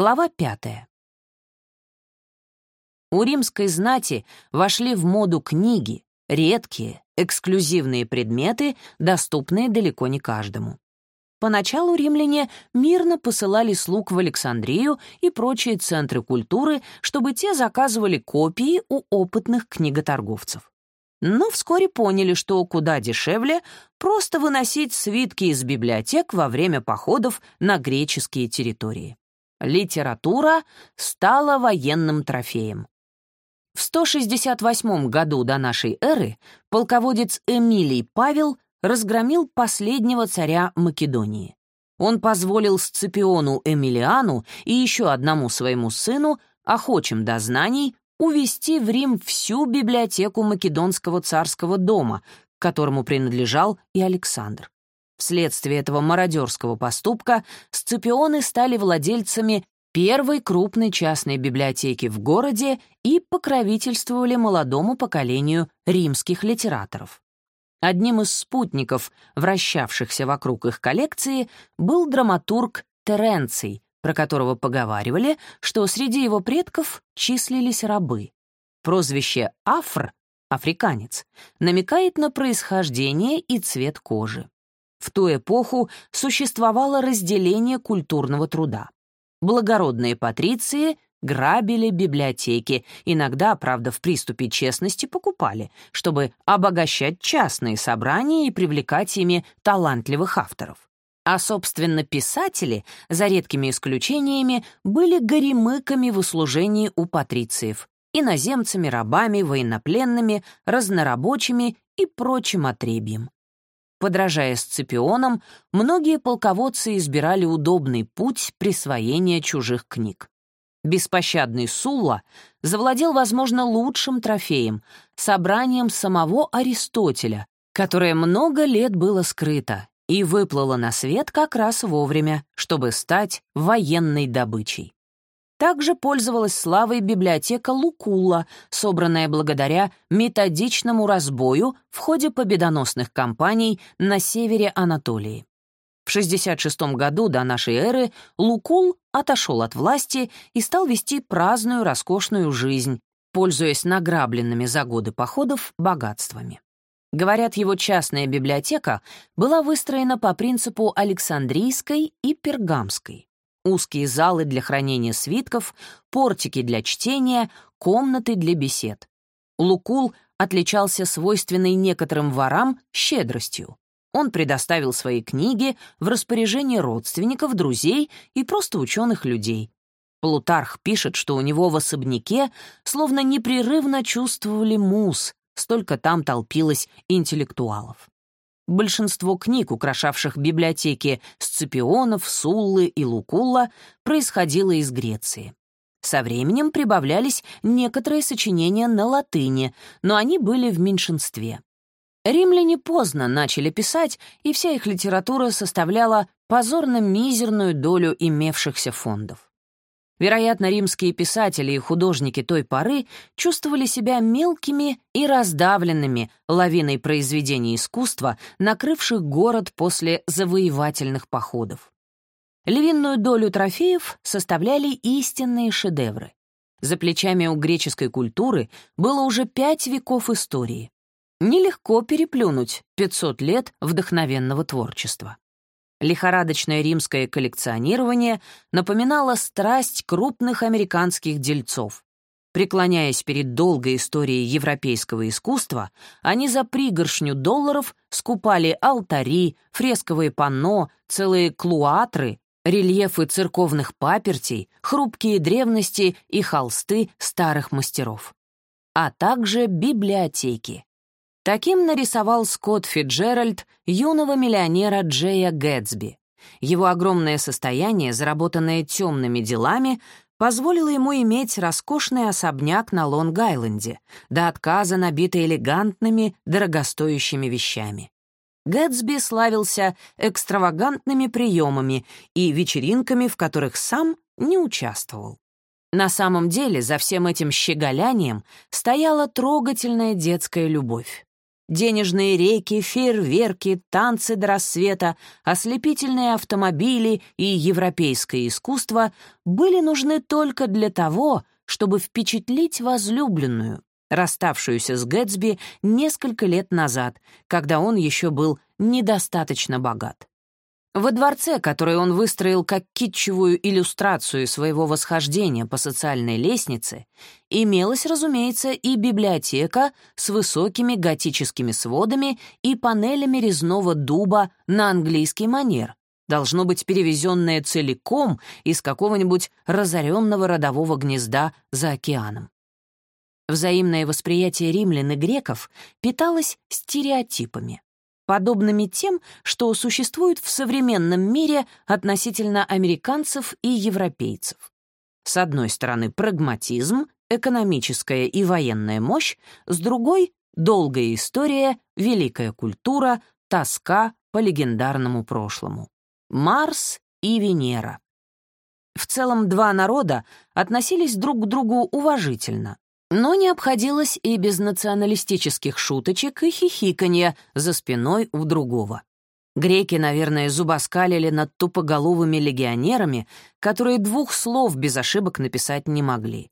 Глава пятая. У римской знати вошли в моду книги, редкие, эксклюзивные предметы, доступные далеко не каждому. Поначалу римляне мирно посылали слуг в Александрию и прочие центры культуры, чтобы те заказывали копии у опытных книготорговцев. Но вскоре поняли, что куда дешевле просто выносить свитки из библиотек во время походов на греческие территории. Литература стала военным трофеем. В 168 году до нашей эры полководец Эмилий Павел разгромил последнего царя Македонии. Он позволил Сципиону Эмилиану и еще одному своему сыну, охочим до знаний, увести в Рим всю библиотеку Македонского царского дома, которому принадлежал и Александр. Вследствие этого мародерского поступка Сципионы стали владельцами первой крупной частной библиотеки в городе и покровительствовали молодому поколению римских литераторов. Одним из спутников, вращавшихся вокруг их коллекции, был драматург Теренций, про которого поговаривали, что среди его предков числились рабы. Прозвище «афр» — африканец — намекает на происхождение и цвет кожи. В ту эпоху существовало разделение культурного труда. Благородные патриции грабили библиотеки, иногда, правда, в приступе честности покупали, чтобы обогащать частные собрания и привлекать ими талантливых авторов. А, собственно, писатели, за редкими исключениями, были горемыками в услужении у патрициев, иноземцами, рабами, военнопленными, разнорабочими и прочим отребьем. Подражая Сципионам, многие полководцы избирали удобный путь присвоения чужих книг. Беспощадный Сулла завладел, возможно, лучшим трофеем — собранием самого Аристотеля, которое много лет было скрыто и выплыло на свет как раз вовремя, чтобы стать военной добычей. Также пользовалась славой библиотека Лукула, собранная благодаря методичному разбою в ходе победоносных кампаний на севере Анатолии. В 66 году до нашей эры Лукул отошел от власти и стал вести праздную, роскошную жизнь, пользуясь награбленными за годы походов богатствами. Говорят, его частная библиотека была выстроена по принципу Александрийской и Пергамской узкие залы для хранения свитков, портики для чтения, комнаты для бесед. Лукул отличался свойственной некоторым ворам щедростью. Он предоставил свои книги в распоряжение родственников, друзей и просто ученых людей. Плутарх пишет, что у него в особняке словно непрерывно чувствовали мус, столько там толпилось интеллектуалов. Большинство книг, украшавших библиотеки Сципионов, Суллы и Лукулла, происходило из Греции. Со временем прибавлялись некоторые сочинения на латыни, но они были в меньшинстве. Римляне поздно начали писать, и вся их литература составляла позорно мизерную долю имевшихся фондов. Вероятно, римские писатели и художники той поры чувствовали себя мелкими и раздавленными лавиной произведений искусства, накрывших город после завоевательных походов. Львиную долю трофеев составляли истинные шедевры. За плечами у греческой культуры было уже пять веков истории. Нелегко переплюнуть 500 лет вдохновенного творчества. Лихорадочное римское коллекционирование напоминало страсть крупных американских дельцов. Преклоняясь перед долгой историей европейского искусства, они за пригоршню долларов скупали алтари, фресковые панно, целые клуатры, рельефы церковных папертей, хрупкие древности и холсты старых мастеров. А также библиотеки. Таким нарисовал Скотт Фиджеральд юного миллионера Джея Гэтсби. Его огромное состояние, заработанное темными делами, позволило ему иметь роскошный особняк на Лонг-Айленде, до отказа набитый элегантными, дорогостоящими вещами. Гэтсби славился экстравагантными приемами и вечеринками, в которых сам не участвовал. На самом деле за всем этим щеголянием стояла трогательная детская любовь. Денежные реки, фейерверки, танцы до рассвета, ослепительные автомобили и европейское искусство были нужны только для того, чтобы впечатлить возлюбленную, расставшуюся с Гэтсби несколько лет назад, когда он еще был недостаточно богат. Во дворце, который он выстроил как китчевую иллюстрацию своего восхождения по социальной лестнице, имелась, разумеется, и библиотека с высокими готическими сводами и панелями резного дуба на английский манер, должно быть перевезенная целиком из какого-нибудь разоренного родового гнезда за океаном. Взаимное восприятие римлян и греков питалось стереотипами подобными тем, что существуют в современном мире относительно американцев и европейцев. С одной стороны, прагматизм, экономическая и военная мощь, с другой — долгая история, великая культура, тоска по легендарному прошлому. Марс и Венера. В целом, два народа относились друг к другу уважительно, но не обходилось и без националистических шуточек и хихиканья за спиной у другого. Греки, наверное, зубоскалили над тупоголовыми легионерами, которые двух слов без ошибок написать не могли.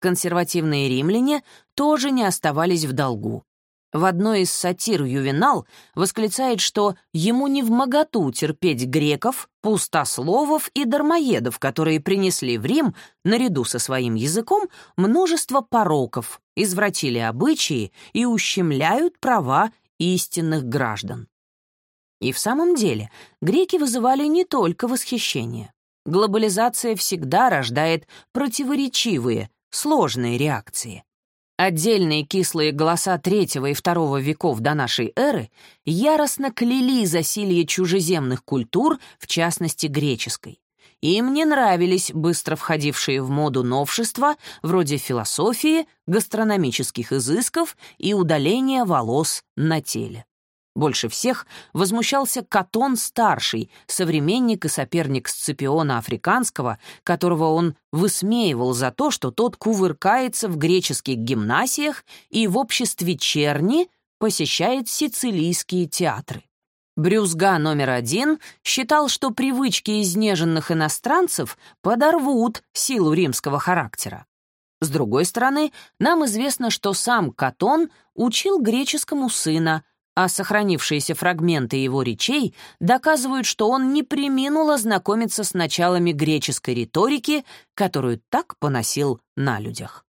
Консервативные римляне тоже не оставались в долгу. В одной из сатир Ювенал восклицает, что ему не в моготу терпеть греков, пустословов и дармоедов, которые принесли в Рим, наряду со своим языком, множество пороков, извратили обычаи и ущемляют права истинных граждан. И в самом деле греки вызывали не только восхищение. Глобализация всегда рождает противоречивые, сложные реакции. Отдельные кислые голоса третьего и второго веков до нашей эры яростно кляли засилье чужеземных культур, в частности греческой. Им не нравились быстро входившие в моду новшества вроде философии, гастрономических изысков и удаления волос на теле. Больше всех возмущался Катон-старший, современник и соперник Сципиона Африканского, которого он высмеивал за то, что тот кувыркается в греческих гимнасиях и в обществе черни посещает сицилийские театры. Брюзга номер один считал, что привычки изнеженных иностранцев подорвут силу римского характера. С другой стороны, нам известно, что сам Катон учил греческому сына, а сохранившиеся фрагменты его речей доказывают, что он не приминул ознакомиться с началами греческой риторики, которую так поносил на людях.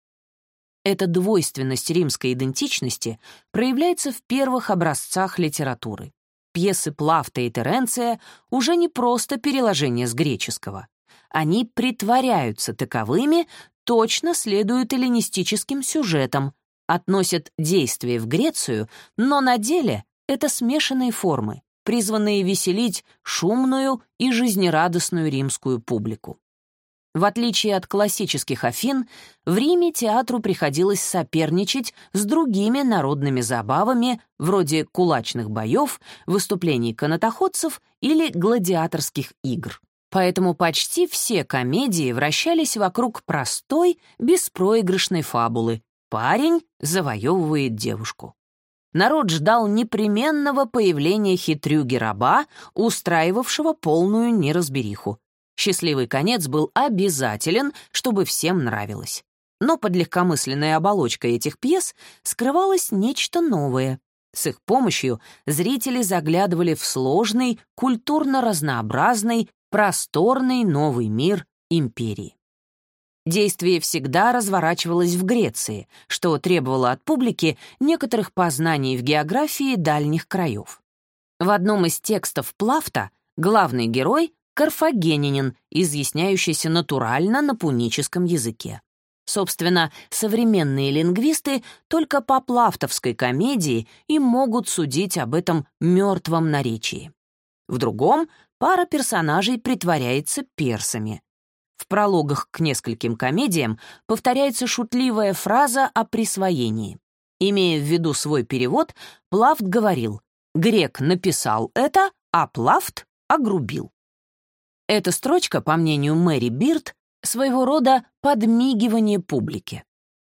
Эта двойственность римской идентичности проявляется в первых образцах литературы. Пьесы Плафта и Теренция уже не просто переложение с греческого. Они притворяются таковыми, точно следуют эллинистическим сюжетам, относят действие в Грецию, но на деле это смешанные формы, призванные веселить шумную и жизнерадостную римскую публику. В отличие от классических Афин, в Риме театру приходилось соперничать с другими народными забавами, вроде кулачных боев, выступлений канатоходцев или гладиаторских игр. Поэтому почти все комедии вращались вокруг простой, беспроигрышной фабулы, Парень завоевывает девушку. Народ ждал непременного появления хитрюги-раба, устраивавшего полную неразбериху. Счастливый конец был обязателен, чтобы всем нравилось. Но под легкомысленной оболочкой этих пьес скрывалось нечто новое. С их помощью зрители заглядывали в сложный, культурно разнообразный, просторный новый мир империи. Действие всегда разворачивалось в Греции, что требовало от публики некоторых познаний в географии дальних краев. В одном из текстов Плафта главный герой — карфагенинин, изъясняющийся натурально на пуническом языке. Собственно, современные лингвисты только по плафтовской комедии и могут судить об этом мертвом наречии. В другом пара персонажей притворяется персами — в прологах к нескольким комедиям повторяется шутливая фраза о присвоении. Имея в виду свой перевод, Плафт говорил «Грек написал это, а Плафт огрубил». Эта строчка, по мнению Мэри Бирд, своего рода подмигивание публике.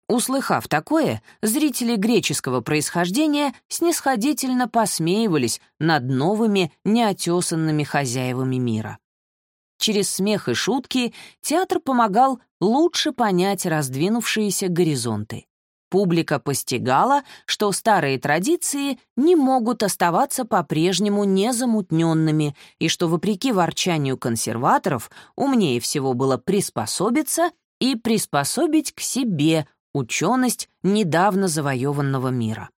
Услыхав такое, зрители греческого происхождения снисходительно посмеивались над новыми неотесанными хозяевами мира. Через смех и шутки театр помогал лучше понять раздвинувшиеся горизонты. Публика постигала, что старые традиции не могут оставаться по-прежнему незамутненными и что, вопреки ворчанию консерваторов, умнее всего было приспособиться и приспособить к себе ученость недавно завоеванного мира.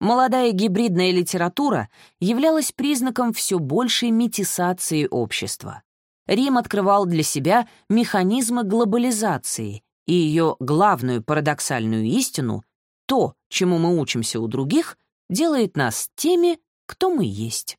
Молодая гибридная литература являлась признаком все большей метисации общества. Рим открывал для себя механизмы глобализации и ее главную парадоксальную истину — то, чему мы учимся у других, делает нас теми, кто мы есть.